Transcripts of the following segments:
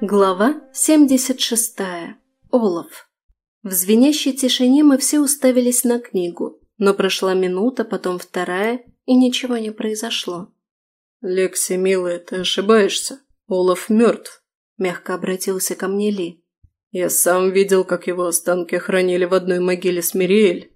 Глава 76. Олаф. В звенящей тишине мы все уставились на книгу, но прошла минута, потом вторая, и ничего не произошло. «Лекси, милая, ты ошибаешься. Олаф мертв», – мягко обратился ко мне Ли. «Я сам видел, как его останки хранили в одной могиле с Мириэль».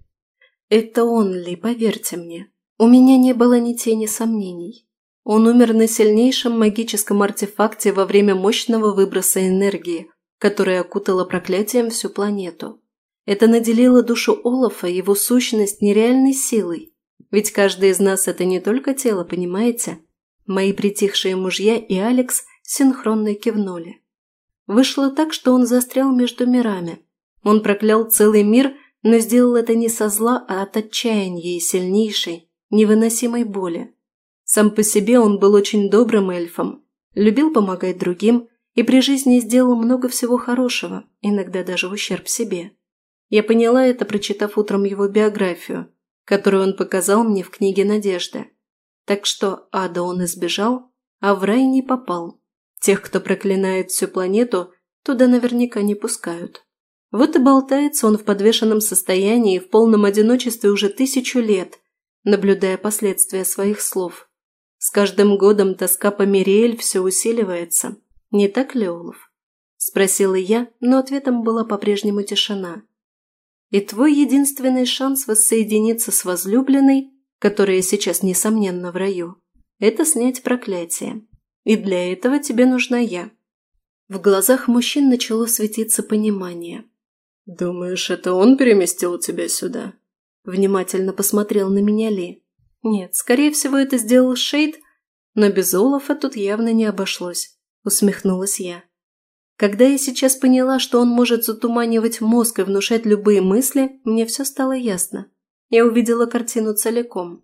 «Это он, Ли, поверьте мне. У меня не было ни тени сомнений. Он умер на сильнейшем магическом артефакте во время мощного выброса энергии, которая окутала проклятием всю планету. Это наделило душу Олафа, его сущность нереальной силой. Ведь каждый из нас – это не только тело, понимаете? Мои притихшие мужья и Алекс синхронно кивнули. Вышло так, что он застрял между мирами. Он проклял целый мир, но сделал это не со зла, а от отчаяния и сильнейшей, невыносимой боли. Сам по себе он был очень добрым эльфом, любил помогать другим и при жизни сделал много всего хорошего, иногда даже в ущерб себе. Я поняла это, прочитав утром его биографию, которую он показал мне в книге «Надежда». Так что ада он избежал, а в рай не попал. Тех, кто проклинает всю планету, туда наверняка не пускают. Вот и болтается он в подвешенном состоянии в полном одиночестве уже тысячу лет, наблюдая последствия своих слов. С каждым годом тоска по Мириэль все усиливается. Не так ли, Олаф? Спросила я, но ответом была по-прежнему тишина. И твой единственный шанс воссоединиться с возлюбленной, которая сейчас, несомненно, в раю, это снять проклятие. И для этого тебе нужна я. В глазах мужчин начало светиться понимание. «Думаешь, это он переместил тебя сюда?» Внимательно посмотрел на меня Ли. Нет, скорее всего, это сделал Шейд, но без Олафа тут явно не обошлось, усмехнулась я. Когда я сейчас поняла, что он может затуманивать мозг и внушать любые мысли, мне все стало ясно. Я увидела картину целиком.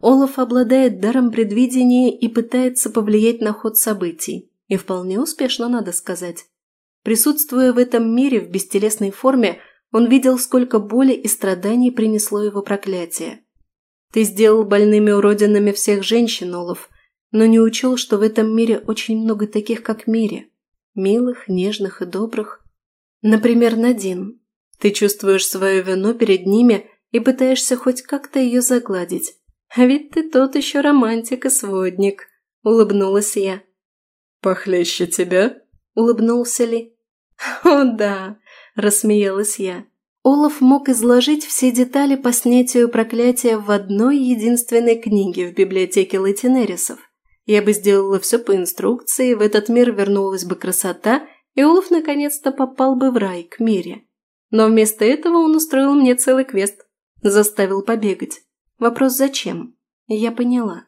Олаф обладает даром предвидения и пытается повлиять на ход событий. И вполне успешно, надо сказать. Присутствуя в этом мире в бестелесной форме, он видел, сколько боли и страданий принесло его проклятие. Ты сделал больными уродинами всех женщин, Олаф, но не учел, что в этом мире очень много таких, как Мире. Милых, нежных и добрых. Например, Надин. Ты чувствуешь свою вину перед ними и пытаешься хоть как-то ее загладить. А ведь ты тот еще романтик и сводник, улыбнулась я. «Похлеще тебя?» – улыбнулся Ли. «О, да!» – рассмеялась я. Олаф мог изложить все детали по снятию проклятия в одной единственной книге в библиотеке Латинерисов. Я бы сделала все по инструкции, в этот мир вернулась бы красота, и Олаф наконец-то попал бы в рай, к мире. Но вместо этого он устроил мне целый квест. Заставил побегать. Вопрос зачем? Я поняла.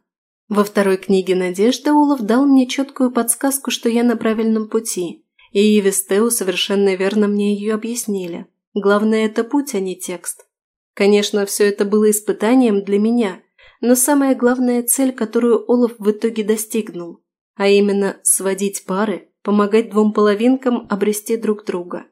Во второй книге «Надежда» Олаф дал мне четкую подсказку, что я на правильном пути, и Иви Стеу совершенно верно мне ее объяснили. Главное – это путь, а не текст. Конечно, все это было испытанием для меня, но самая главная цель, которую Олаф в итоге достигнул, а именно сводить пары, помогать двум половинкам обрести друг друга.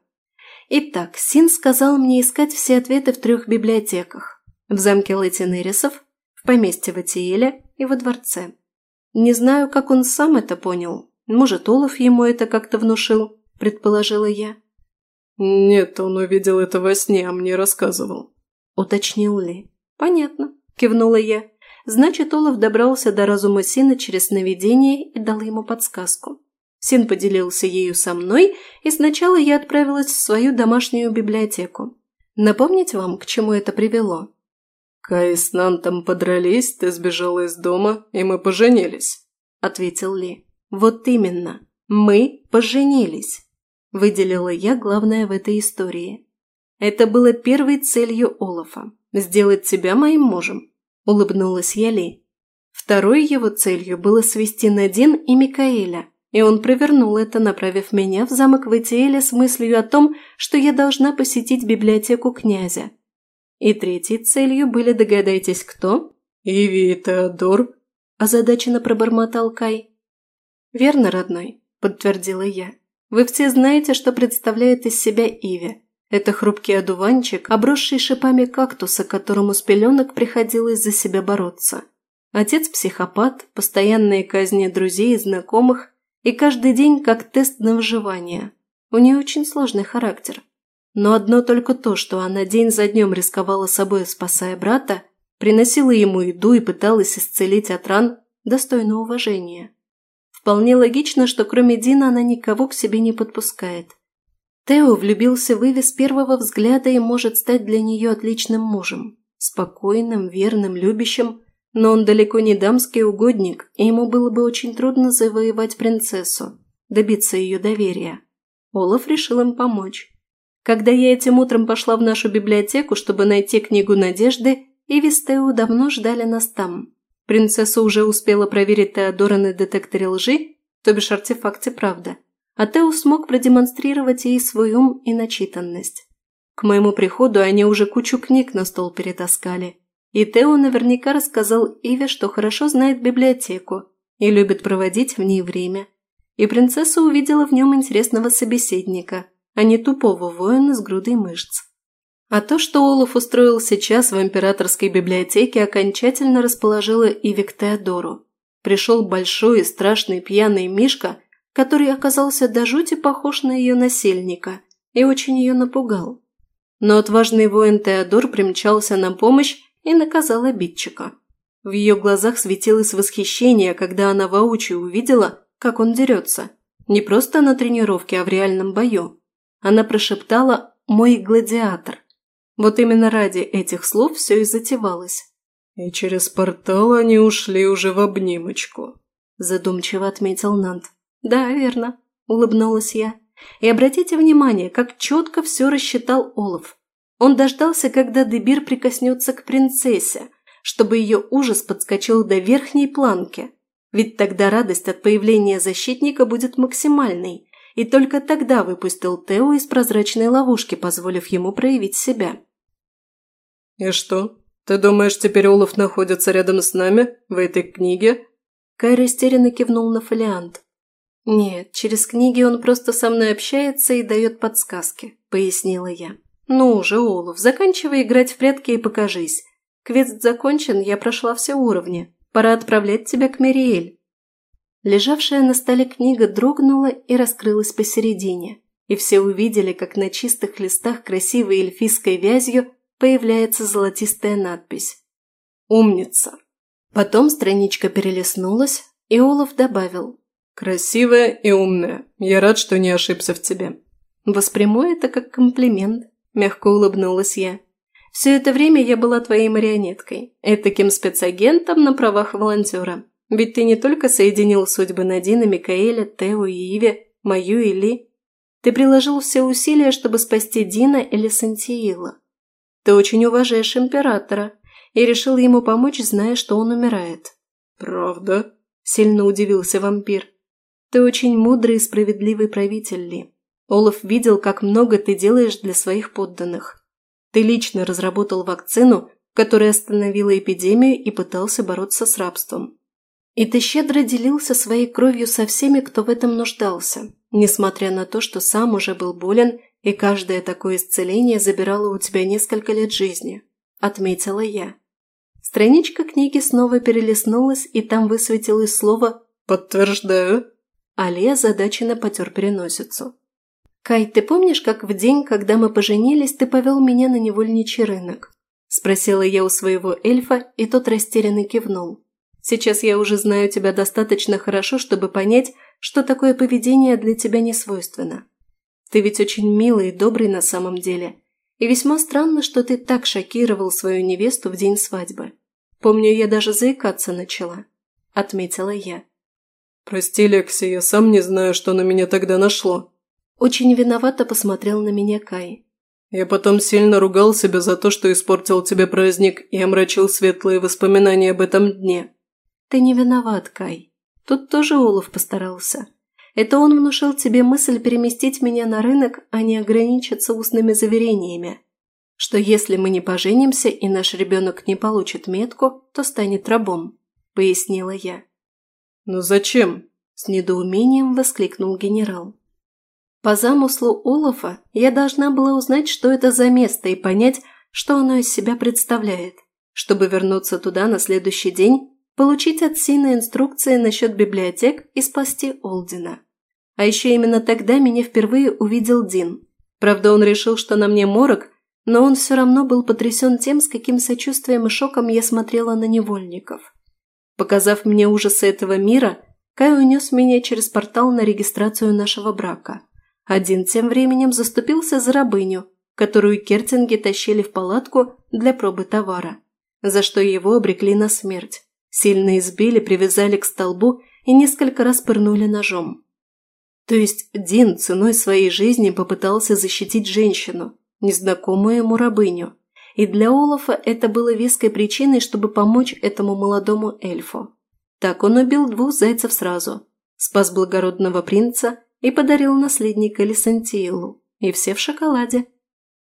Итак, Син сказал мне искать все ответы в трех библиотеках. В замке Латинерисов, в поместье Ватиэля и во дворце. Не знаю, как он сам это понял. Может, Олаф ему это как-то внушил, предположила я. «Нет, он увидел это во сне, а мне рассказывал», – уточнил Ли. «Понятно», – кивнула я. «Значит, Олаф добрался до разума Сина через сновидение и дал ему подсказку. Син поделился ею со мной, и сначала я отправилась в свою домашнюю библиотеку. Напомнить вам, к чему это привело?» «Кай с Нантом подрались, ты сбежала из дома, и мы поженились», – ответил Ли. «Вот именно. Мы поженились» выделила я главное в этой истории. Это было первой целью Олафа – сделать тебя моим мужем, улыбнулась я Ли. Второй его целью было свести Надин и Микаэля, и он провернул это, направив меня в замок Ватиэля с мыслью о том, что я должна посетить библиотеку князя. И третьей целью были, догадайтесь, кто? «Иви и Теодор», – озадаченно пробормотал Кай. «Верно, родной», – подтвердила я. Вы все знаете, что представляет из себя Иви. Это хрупкий одуванчик, обросший шипами кактуса, которому с пеленок приходилось за себя бороться. Отец – психопат, постоянные казни друзей и знакомых, И каждый день как тест на выживание. У нее очень сложный характер. Но одно только то, что она день за днем рисковала собой, спасая брата, приносила ему еду и пыталась исцелить от ран, достойно уважения. Вполне логично, что кроме Дина она никого к себе не подпускает. Тео влюбился в Иви с первого взгляда и может стать для нее отличным мужем. Спокойным, верным, любящим, но он далеко не дамский угодник, и ему было бы очень трудно завоевать принцессу, добиться ее доверия. Олаф решил им помочь. Когда я этим утром пошла в нашу библиотеку, чтобы найти книгу Надежды, Иви с Тео давно ждали нас там. Принцесса уже успела проверить Теодора на детекторе лжи, то бишь артефакте правда, а Тео смог продемонстрировать ей свой ум и начитанность. К моему приходу они уже кучу книг на стол перетаскали, и Тео наверняка рассказал Иве, что хорошо знает библиотеку и любит проводить в ней время. И принцесса увидела в нем интересного собеседника, а не тупого воина с грудой мышц. А то, что Олаф устроил сейчас в императорской библиотеке, окончательно расположило Иви к Теодору. Пришел большой и страшный пьяный Мишка, который оказался до жути похож на ее насельника и очень ее напугал. Но отважный воин Теодор примчался на помощь и наказал обидчика. В ее глазах светилось восхищение, когда она воочию увидела, как он дерется. Не просто на тренировке, а в реальном бою. Она прошептала «мой гладиатор», вот именно ради этих слов все и затевалось. «И через портал они ушли уже в обнимочку», – задумчиво отметил Нант. «Да, верно», – улыбнулась я. «И обратите внимание, как четко все рассчитал Олаф. Он дождался, когда Дебир прикоснется к принцессе, чтобы ее ужас подскочил до верхней планки. Ведь тогда радость от появления защитника будет максимальной, и только тогда выпустил Тео из прозрачной ловушки, позволив ему проявить себя. «И что? Ты думаешь, теперь Олаф находится рядом с нами, в этой книге?» Кай растерянно кивнул на фолиант. «Нет, через книги он просто со мной общается и дает подсказки», – пояснила я. «Ну уже, Олаф, заканчивай играть в прятки и покажись. Квест закончен, я прошла все уровни. Пора отправлять тебя к Мериэль». Лежавшая на столе книга дрогнула и раскрылась посередине, и все увидели, как на чистых листах красивой эльфийской вязью появляется золотистая надпись. «Умница!» Потом страничка перелистнулась, и Олаф добавил. «Красивая и умная. Я рад, что не ошибся в тебе». «Восприму это как комплимент», – мягко улыбнулась я. «Все это время я была твоей марионеткой, этаким спецагентом на правах волонтера. Ведь ты не только соединил судьбы Надина, Микаэля, Тео и Иви, мою и Ли. Ты приложил все усилия, чтобы спасти Дина или Сантиила. Ты очень уважаешь императора и решил ему помочь, зная, что он умирает». «Правда?» – сильно удивился вампир. «Ты очень мудрый и справедливый правитель, Ли. Олаф видел, как много ты делаешь для своих подданных. Ты лично разработал вакцину, которая остановила эпидемию и пытался бороться с рабством. И ты щедро делился своей кровью со всеми, кто в этом нуждался, несмотря на то, что сам уже был болен, и каждое такое исцеление забирало у тебя несколько лет жизни», – отметила я. Страничка книги снова перелистнулась, и там высветилось слово «Подтверждаю». Али озадаченно потер переносицу. «Кай, ты помнишь, как в день, когда мы поженились, ты повел меня на невольничий рынок?» – спросила я у своего эльфа, и тот растерянно кивнул. Сейчас я уже знаю тебя достаточно хорошо, чтобы понять, что такое поведение для тебя не свойственно. Ты ведь очень милый и добрый на самом деле. И весьма странно, что ты так шокировал свою невесту в день свадьбы. Помню, я даже заикаться начала. Отметила я. «Прости, Лекси, я сам не знаю, что на меня тогда нашло». Очень виновато посмотрел на меня Кай. Я потом сильно ругал себя за то, что испортил тебе праздник и омрачил светлые воспоминания об этом дне. «Ты не виноват, Кай. Тут тоже Олаф постарался. Это он внушил тебе мысль переместить меня на рынок, а не ограничиться устными заверениями. Что если мы не поженимся и наш ребенок не получит метку, то станет рабом», – пояснила я. «Но зачем?» – с недоумением воскликнул генерал. По замыслу Олафа я должна была узнать, что это за место и понять, что оно из себя представляет, чтобы вернуться туда на следующий день получить от Сина инструкции насчет библиотек и спасти Олдина. А еще именно тогда меня впервые увидел Дин. Правда, он решил, что на мне морок, но он все равно был потрясен тем, с каким сочувствием и шоком я смотрела на невольников. Показав мне ужасы этого мира, Кай унес меня через портал на регистрацию нашего брака. Один тем временем заступился за рабыню, которую кертинги тащили в палатку для пробы товара, за что его обрекли на смерть. Сильно избили, привязали к столбу и несколько раз пырнули ножом. То есть Дин ценой своей жизни попытался защитить женщину, незнакомую ему рабыню, и для Олафа это было веской причиной, чтобы помочь этому молодому эльфу. Так он убил двух зайцев сразу, спас благородного принца и подарил наследника Лисантиилу, и все в шоколаде.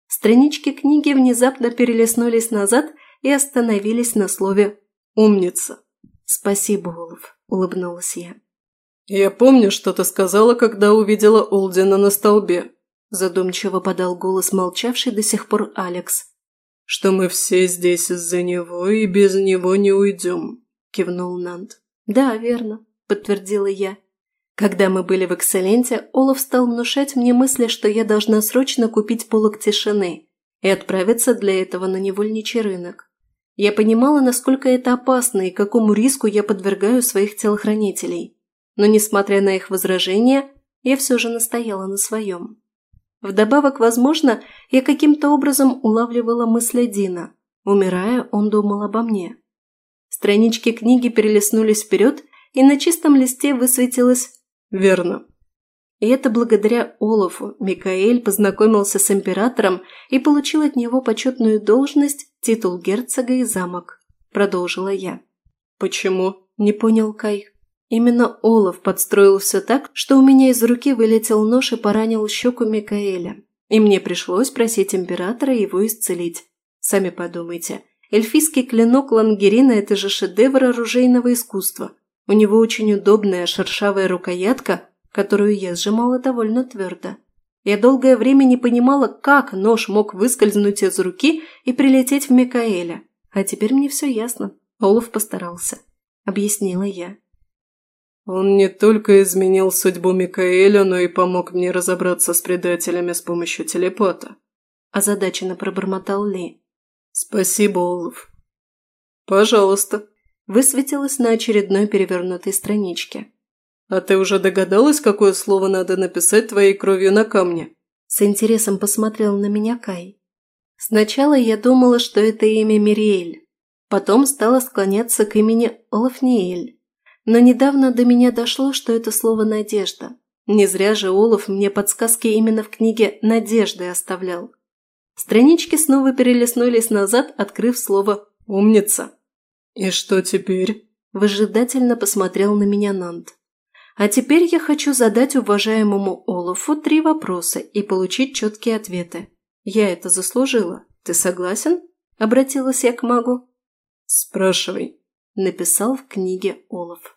Странички книги внезапно перелистнулись назад и остановились на слове «умница». «Спасибо, Олаф», – улыбнулась я. «Я помню, что ты сказала, когда увидела Олдина на столбе», – задумчиво подал голос молчавший до сих пор Алекс. «Что мы все здесь из-за него и без него не уйдем», – кивнул Нант. «Да, верно», – подтвердила я. Когда мы были в Экселленте, Олаф стал внушать мне мысли, что я должна срочно купить полок тишины и отправиться для этого на невольничий рынок. Я понимала, насколько это опасно и какому риску я подвергаю своих телохранителей. Но, несмотря на их возражения, я все же настояла на своем. Вдобавок, возможно, я каким-то образом улавливала мысли Дина. Умирая, он думал обо мне. Странички книги перелистнулись вперед, и на чистом листе высветилось «Верно». И это благодаря Олафу Микаэль познакомился с императором и получил от него почетную должность, титул герцога и замок. Продолжила я. «Почему?» – не понял Кай. Именно Олаф подстроил все так, что у меня из руки вылетел нож и поранил щеку Микаэля. И мне пришлось просить императора его исцелить. Сами подумайте. Эльфийский клинок Лангерина – это же шедевр оружейного искусства. У него очень удобная шершавая рукоятка, которую я сжимала довольно твердо. Я долгое время не понимала, как нож мог выскользнуть из руки и прилететь в Микаэля. А теперь мне все ясно. Олаф постарался. Объяснила я. «Он не только изменил судьбу Микаэля, но и помог мне разобраться с предателями с помощью телепата», – озадаченно пробормотал Ли. «Спасибо, Олаф». «Пожалуйста», – высветилось на очередной перевернутой страничке. «А ты уже догадалась, какое слово надо написать твоей кровью на камне?» С интересом посмотрел на меня Кай. Сначала я думала, что это имя Мириэль. Потом стала склоняться к имени Олафниэль. Но недавно до меня дошло, что это слово «надежда». Не зря же Олаф мне подсказки именно в книге «Надежды» оставлял. Странички снова перелистнулись назад, открыв слово «умница». «И что теперь?» – выжидательно посмотрел на меня Нант. «А теперь я хочу задать уважаемому Олафу три вопроса и получить четкие ответы. Я это заслужила. Ты согласен?» – обратилась я к магу. «Спрашивай», – написал в книге Олаф.